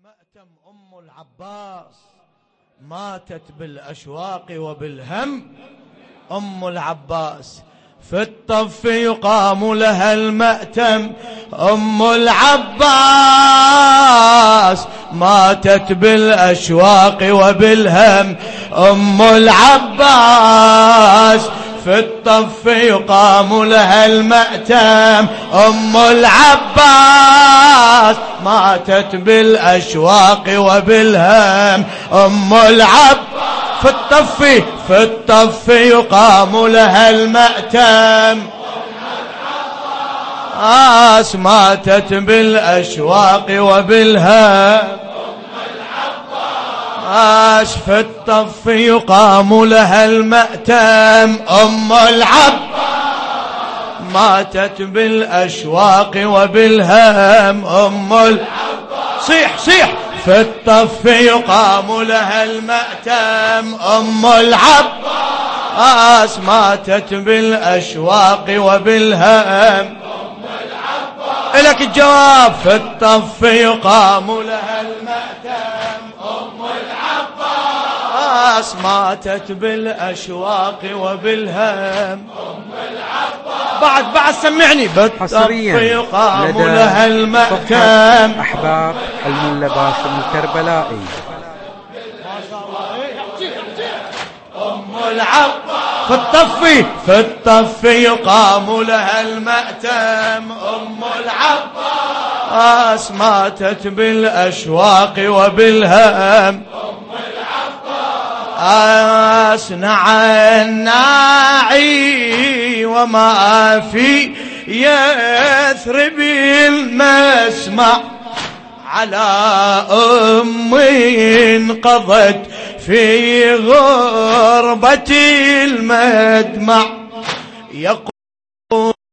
المأتم أم العباس ماتت بالأشواق وبالهم. أم العباس في الطف يقام لها المأتم. أم العباس ماتت بالأشواق وبالهم. أم العباس في الطف يقام لها المأتم أم العباس. ماتت بالأشواق وبالهم. أم العباس في الطف في الطف يقام لها المأتم. ماتت بالأشواق وبالهم. عاش في الطف يقام لها المأتم. أم العب ماتت بالأشواق وبالهم. أم العب صيح صيح. في الطف يقام لها المأتم. أم العباس ماتت بالأشواق وبالهم. لك الجواب. في الطف يقام لها المأتم. أم العباس ماتت بالأشواق وبالهم. أم العباس بعد بعد سمعني. بالطف يقام لها المأتم أحباب الملا باسم الكربلائي أم العباس. في الطف في الطف يقام لها المأتم. أم العباس ماتت بالأشواق وبالهم. نعى الناعي وما في يثرب المسمع على أم قضت في غربة المدمع. يقول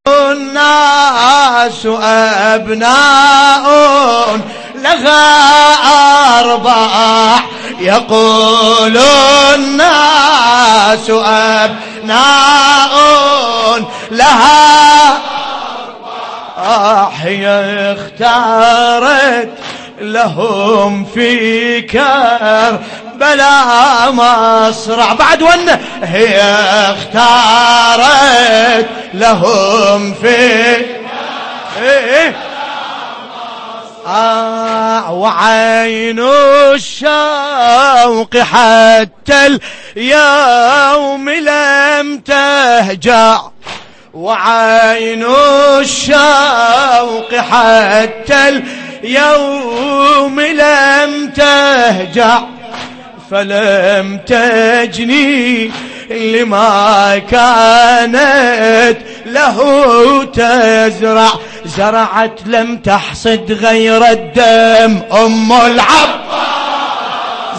الناس أبناء لها أرباح يقول الناس أبناء لها هي اختارت لهم في كر بلا مصرع. بعد ونه هي اختارت لهم في إيه آه وعين الشوق حتى اليوم لم تهجع. وعين الشوق حتى اليوم لم تهجع. فلم تجني لما كانت له تزرع. زرعت لم تحصد غير الدم أم العب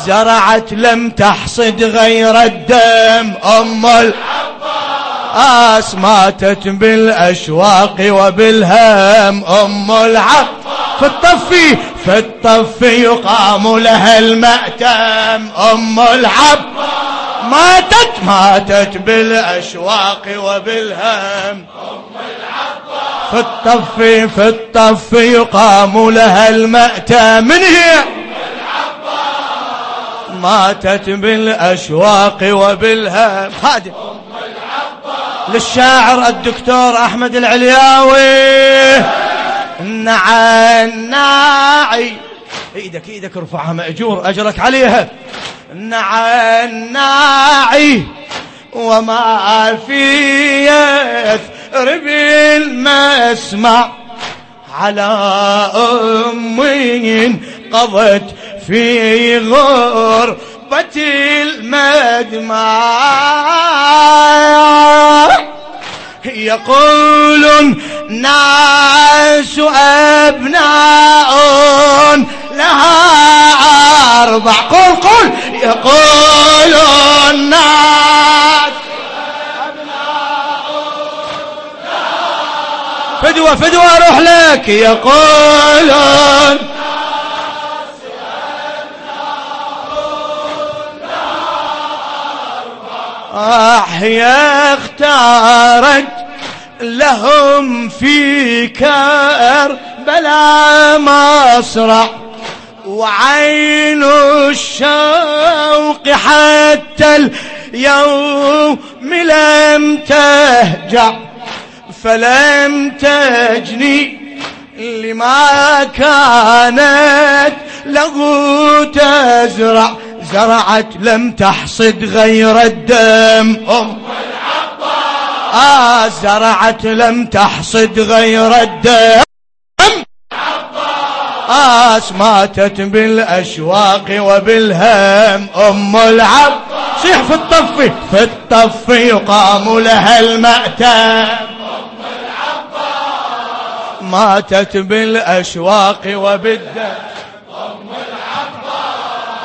زرعت لم تحصد غير الدم أم العباس. ماتت بالأشواق وبالهم أم العب في الطف في الطف يقام لها المأتم أم العب ماتت ماتت بالأشواق وبالهم. في الطف في الطف يقام لها المأتم من هي؟ ماتت بالأشواق وبالهم. خادم للشاعر الدكتور أحمد العلياوي. نعى الناعي إيدك إيدك ارفعها مأجور أجرك عليها. نعى الناعي وما في يثرب المسمع. على أم قضت في غربة المدمع يقول الناس أبناء لها أربع. قل قل. يقول الناس. فدوة فدوة أروح لك. يقولون أحيا اختارت لهم في كربلاء مصرع. وعين الشوق حتى اليوم لم تهجع فلم تجني لما كانت له تزرع زرعت لم تحصد غير الدم. أم آه زرعت لم تحصد غير الدم. آس ماتت بالأشواق وبالهم. أم العب صيح في الطف في الطف يقام لها المأتم. ماتت بالأشواق وبالدم.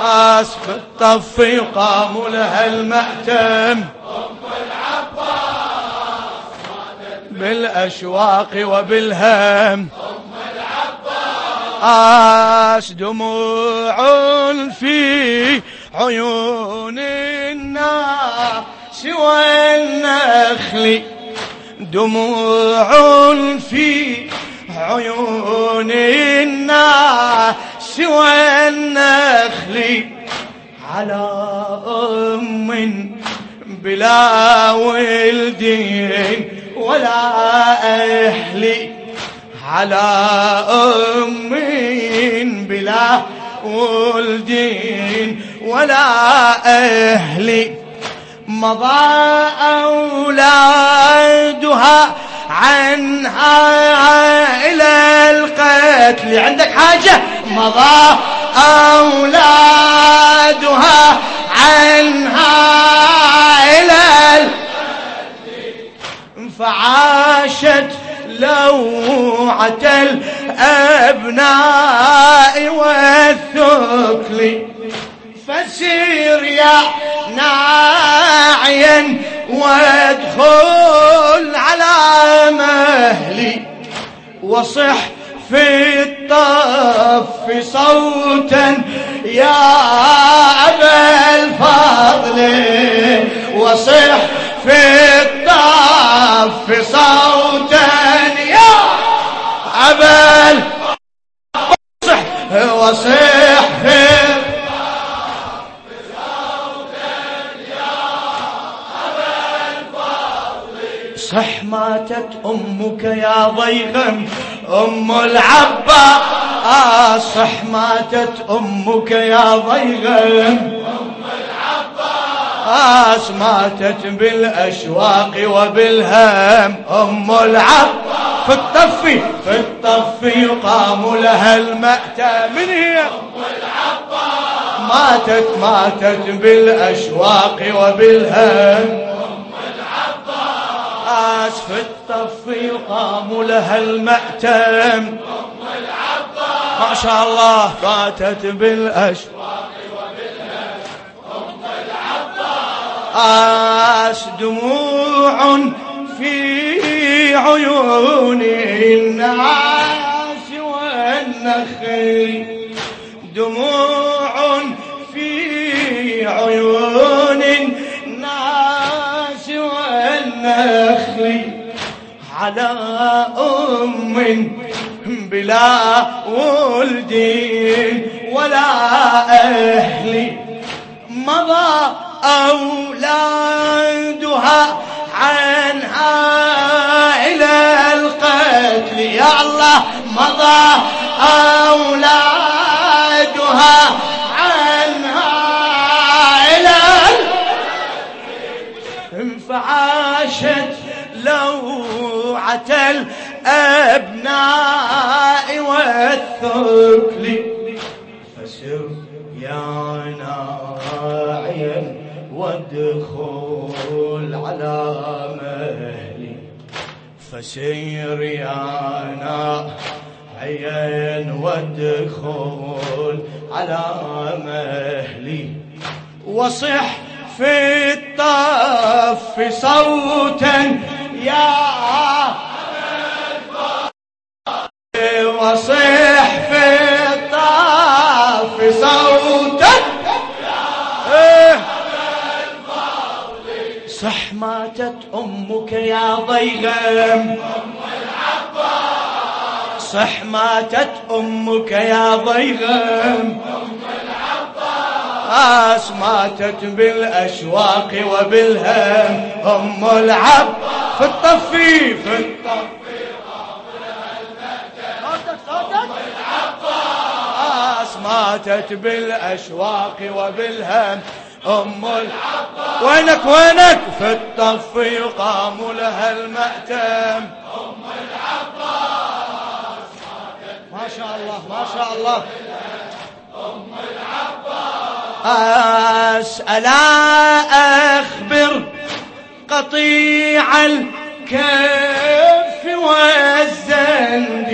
العباس في الطف يقام لها المأتم. بالأشواق وبالهم. العباس دموع في عيون الناس والنخل دموع في عيون الناس والنخل. على أم بلا ولدين ولا أهلي على أم بلا ولدين ولا أهلي مضى أولادها عنها إلى القتل. عندك حاجة؟ مضى أولادها عنها إلى فعاشت لوعة الأبناء والثقل فسير يا ناعيا وادخل على مهلي. وصح في الطف صوتا يا أبا الفضل. وصح في الطف صوتا أبا وصح وصح. صح ماتت أمك يا ضيغم أم العبا. آه صح ماتت أمك يا ضيغم. آس ماتت بالأشواق وبالهم. أم العب. في الطف في الطف يقام لها المأتى. من هي؟ أم ماتت ماتت بالأشواق وبالهم. في الطف يقام لها المأتم ما شاء الله. فاتت بالأشواق آس دموع في عيون الناس والنخل دموع في عيون الناس والنخل على أم بلا ولد ولا أهل. مضى أولادها عنها إلى القتل. يا الله مضى أولادها عنها إلى فعاشت لوعة الأبناء والثقل وادخل على مهلي. فسير يا ناعيا وادخل على مهلي. وصح في الطف صوتا يا أمك يا ضيغم. صح ماتت أمك يا ضيغم. العباس ماتت بالأشواق وبالهم. أم العب في الطفي في الطفي العباس ماتت بالأشواق وبالهم. أم العباس وينك وينك؟ في الطف يقام لها المأتم. أم العباس ما شاء الله ما شاء الله. أم العباس ألا أخبر قطيع الكف والزند.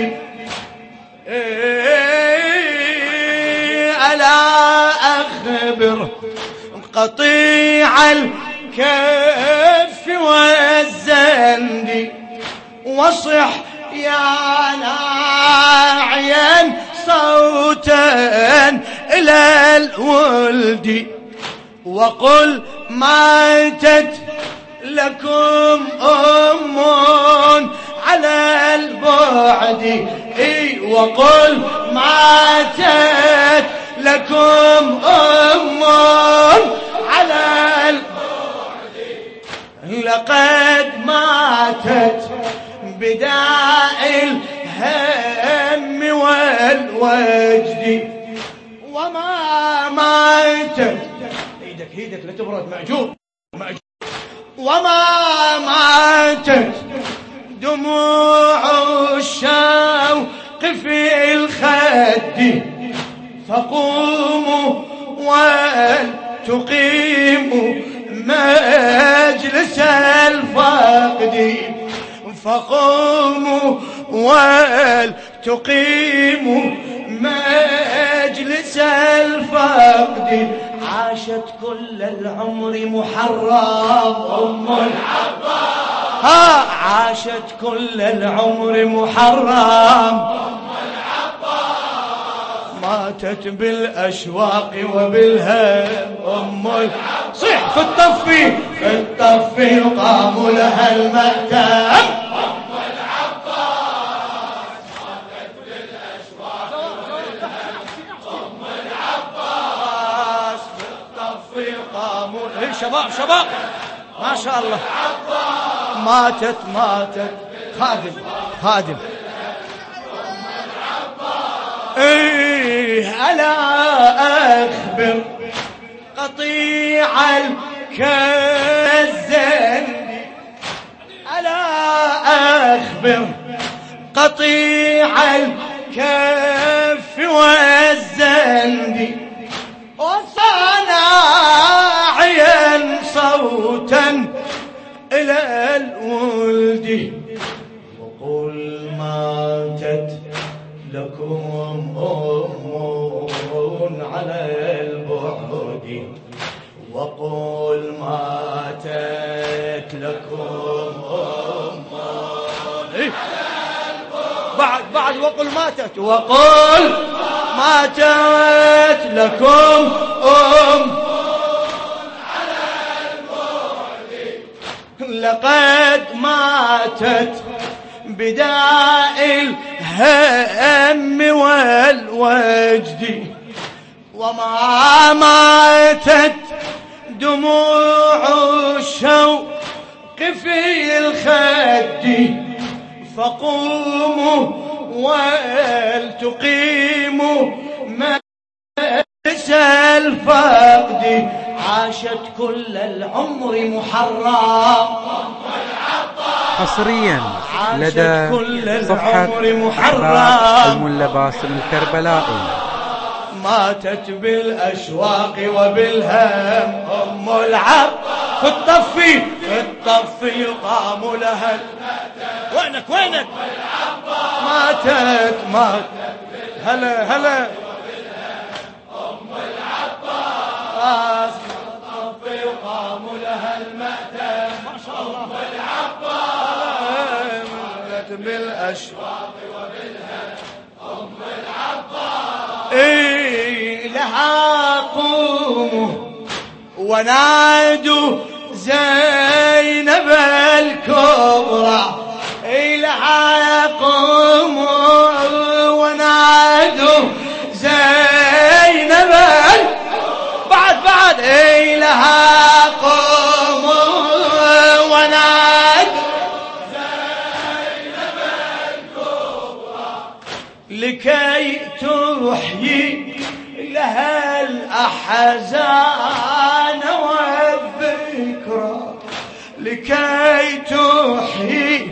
إيه، ألا أخبر قطيع الكف والزند وصح يا ناعيا صوتا إلى الولد وقل ماتت لكم أم على البعد. إي وقل ماتت لكم أم لقد ماتت بداء الهم والوجد. وما ماتت إيدك إيدك لا تبرد مأجور وما ماتت دموع الشوق في الخد. فقوموا ولتقيموا مجلس الفقد فقوموا ولتقيموا مجلس الفقد. عاشت كل العمر محرم. أم العباس ها عاشت كل العمر محرم. ماتت بالأشواق وبالهم. أم صح في الطفي في الطفي يقام لها المأتم إيه، شباب شباب. ما شاء الله. ماتت ماتت. خادم خادم. إيه الا أخبر. قطيع الكزن ألا أخبر قطيع الكف والزند بعد وقل ماتت وقل ماتت لكم أم لقد ماتت بداء الهم والوجد وما ماتت دموع الشوق في الخد فقوموا ولتقيموا مجلس الفقد. عاشت كل العمر محرم. حصريا لدى صفحة الملا باسم الكربلائي ماتت بالأشواق وبالهم أم العب في الطفي في الطفي يقام لها. وينك وينك؟ ماتت ماتت. هلا هلا. أم العباس الطفي يقام لها المأتم ما شاء الله أم العباس بالأشواق وبالهم. أم العباس إيه لها قوموا ونادوا زينب الكبرى. إيه لها قوموا الأحزان والذكرى لكي تحيي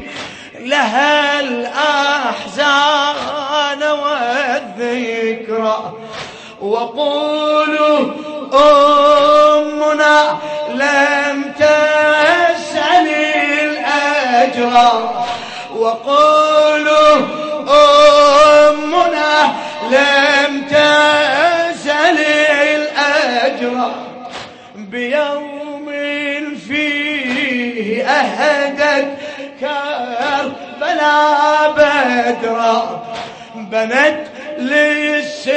لها الأحزان والذكرى. وقولوا أمنا لم تسأل الأجر بدرا بنت للسبط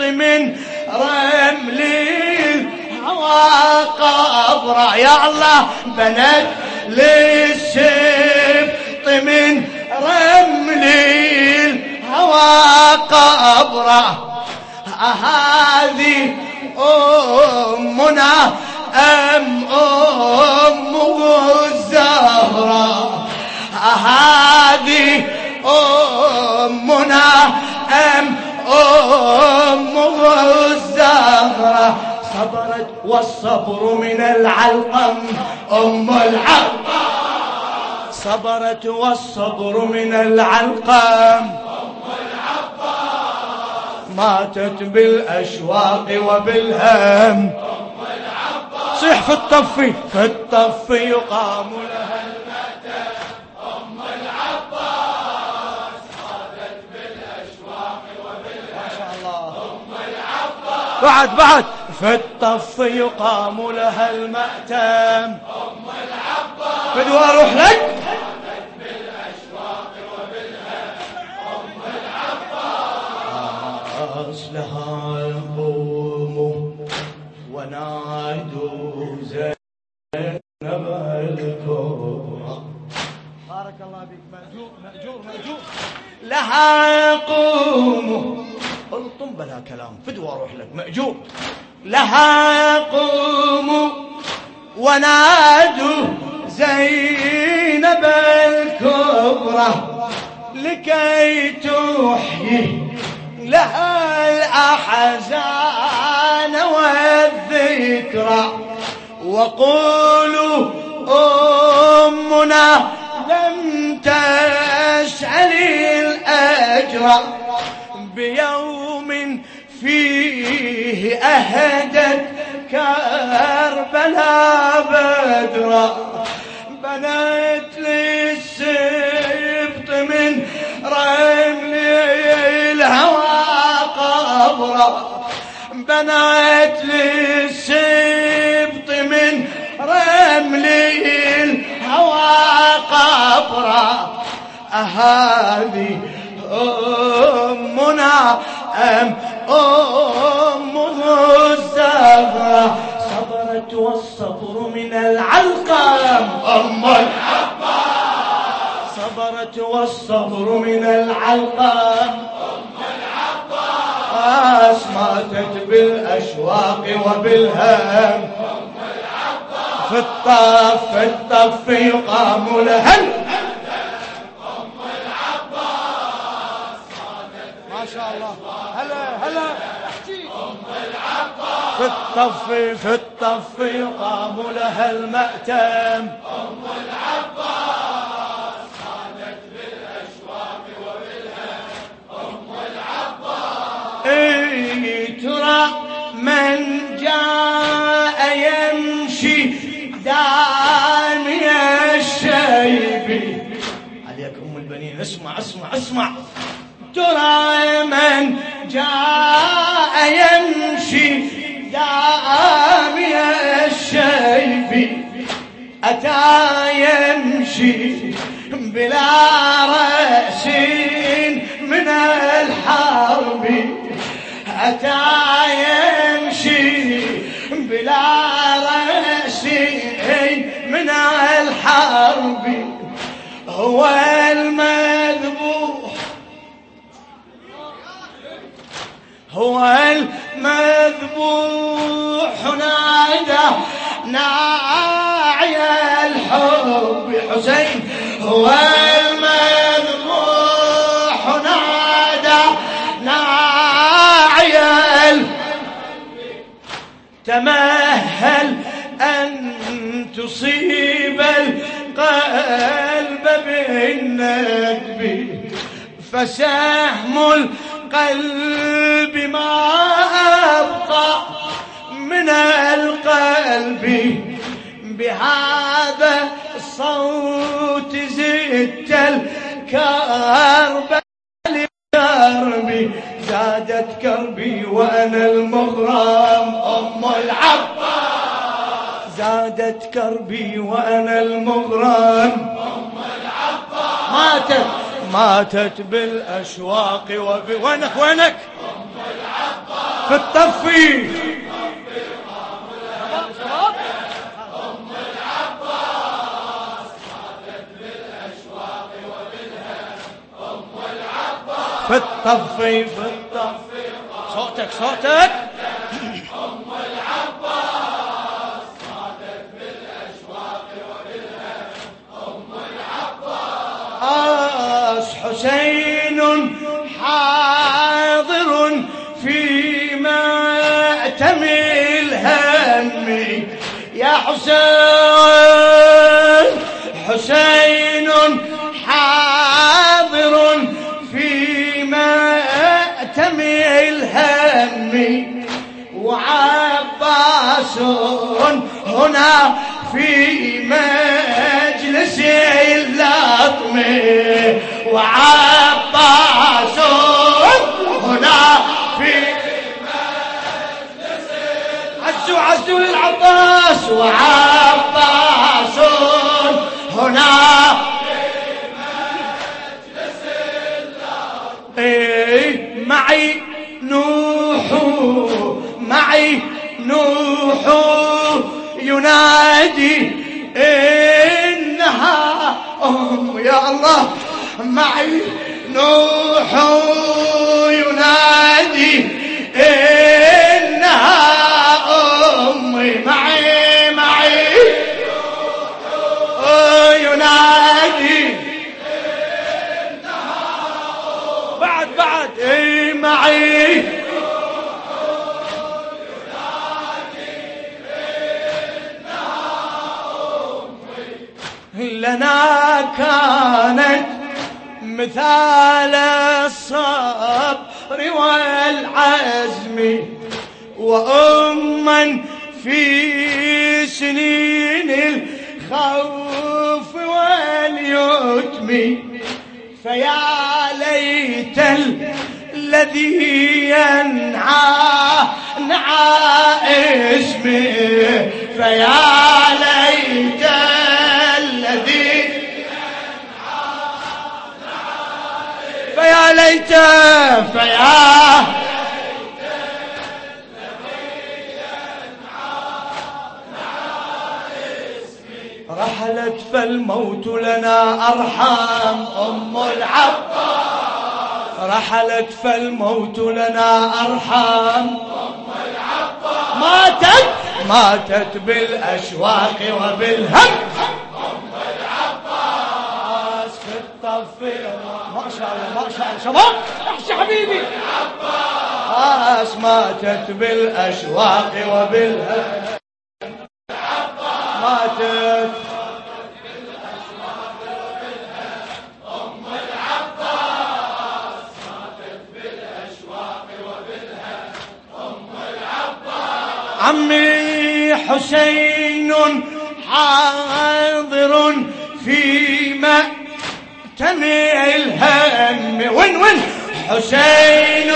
من رمل الهوى قبرا يا الله بنت للسبط من رمل الهوى قبرا هذه أمنا أم أمه الزهراء هذه أمنا أم أمه الزهراء صبرت والصبر من العلقم أم العلقم. صبرت والصبر من العلقم. ماتت بالأشواق وبالهم. صيح في الطف في الطف يقام لها المأتى بعد بعد. في الطف يقام لها المأتم. أم العباس بدو أروح لك لها يقوم ونادوا زينب الكبرى. بارك الله بك مأجور مأجور مأجور. لها يقوم بلا كلام. فدوى أروح لك. مأجور. لها يقوم ونادوا زينب الكبرى لكي تحيي لها الأحزان والذكرى. وقولوا أمنا لم تسأل الأجر بيوم فيه أهدت كربلا بدرا بنت للسبط من رمل الهوى قبرا بنت للسبط من رمل الهوى قبرا أهذه أمنا أم أمه الزهرة صبرت والصبر من العلقم. أم العباس صبرت والصبر من العلقم. أم العباس ماتت بالأشواق وبالهم. أم العباس في الطف في الطف يقام لها شاء الله. هلا هلا. احكي ام العباس في الطف في الطف يقام لها المأتم. أم العباس. خانت بالاشواق وبالهم ام العباس إي ترى من جاء يمشي دامي الشيب. عليك أم البنين اسمع اسمع اسمع. ترى من جاء يمشي دامي الشيب. أتى يمشي بلا رأس من الحرب. أتى يمشي بلا رأس من الحرب. هو هو المذبوح نادى ناعي الحب حسين. هو المذبوح نادى ناعي تمهل أن تصيب القلب بالندب. فسهم القلب ما أبقى من القلب. بهذا الصوت زدت الكرب لكربي زادت كربي وأنا المغرم. أم العباس زادت كربي وأنا المغرم. أم العباس ماتت. ماتت بالأشواق وب... وينك وينك؟ في الطفي في الطفي في الطفي صوتك صوتك. يا حسين حسين حاضر الهم. وعباس هنا في مجلس اللطم وعباس هنا عزوا للعباس وعباس. هنا. إيه معي نوح معي نوح. ينادي إنها أم يا الله معي نوح. مثال الصبر والعزم وأما في سنين الخوف واليتم فيا ليت الذي ينعى نعى اسمه فيا ليت فيا. رحلت فالموت لنا أرحام أم العباس. رحلت فالموت لنا أرحام أم العباس. ماتت ماتت بالأشواق وبالهم. أم العباس في الطفل شباب احشي حبيبي. عباس ماتت بالأشواق وبالهم ماتت. عمي حسين حاضر الهم وين وين؟ حسين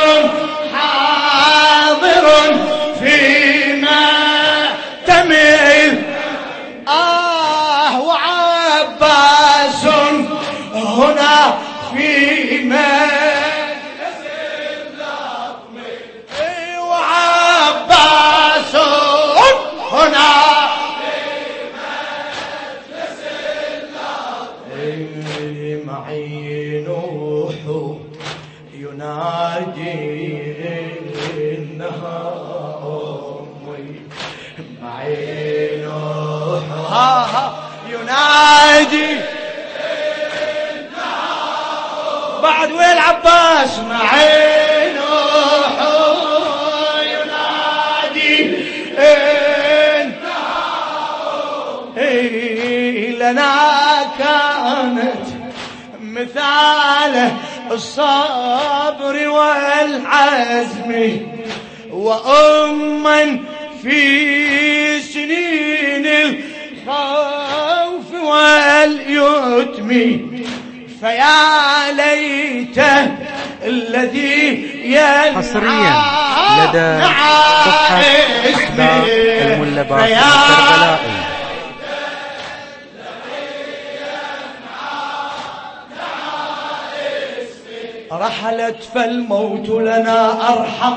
الوالدي بعد وين عباس معين ينادي انت لنا كانت مثال الصبر والعزم وأما في سنين واليتم فيا ليته الذي حصريا لدى صفحة أحباب الملبات الكربلائي رحلت فالموت لنا أرحم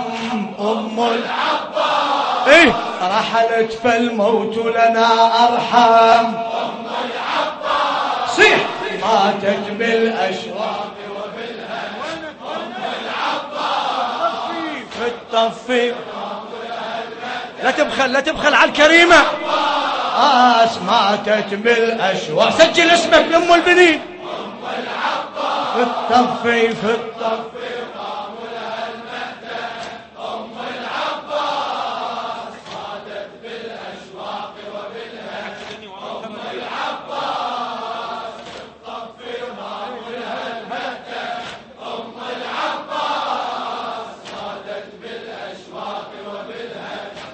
أم العباس إيه. رحلت فالموت لنا أرحم صيح ماتت بالأشواق وبالهم أم العباس في الطفي لا تبخل لا تبخل على الكريمة. آس ماتت بالأشواق سجل اسمك لأم البنين. في الطفي في الطفي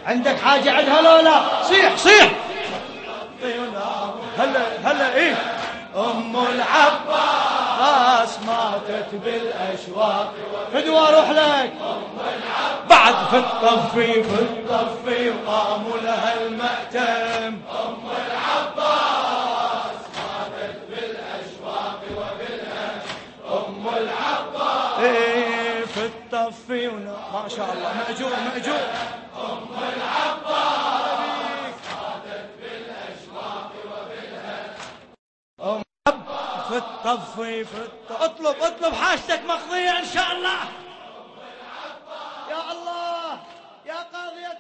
عندك حاجة عندها لولا صيح صيح. هلا هلا إيه؟ أم العباس ماتت بالأشواق. فدوى روح لك. بعد في الطفي في الطفي وقاموا لها المأتم. يصفينا ما شاء الله. مأجور مأجور. أم العباس صادت بالأشواق أم في الطفي في الطفي اطلب اطلب حاجتك مقضية إن شاء الله. يا الله يا قاضية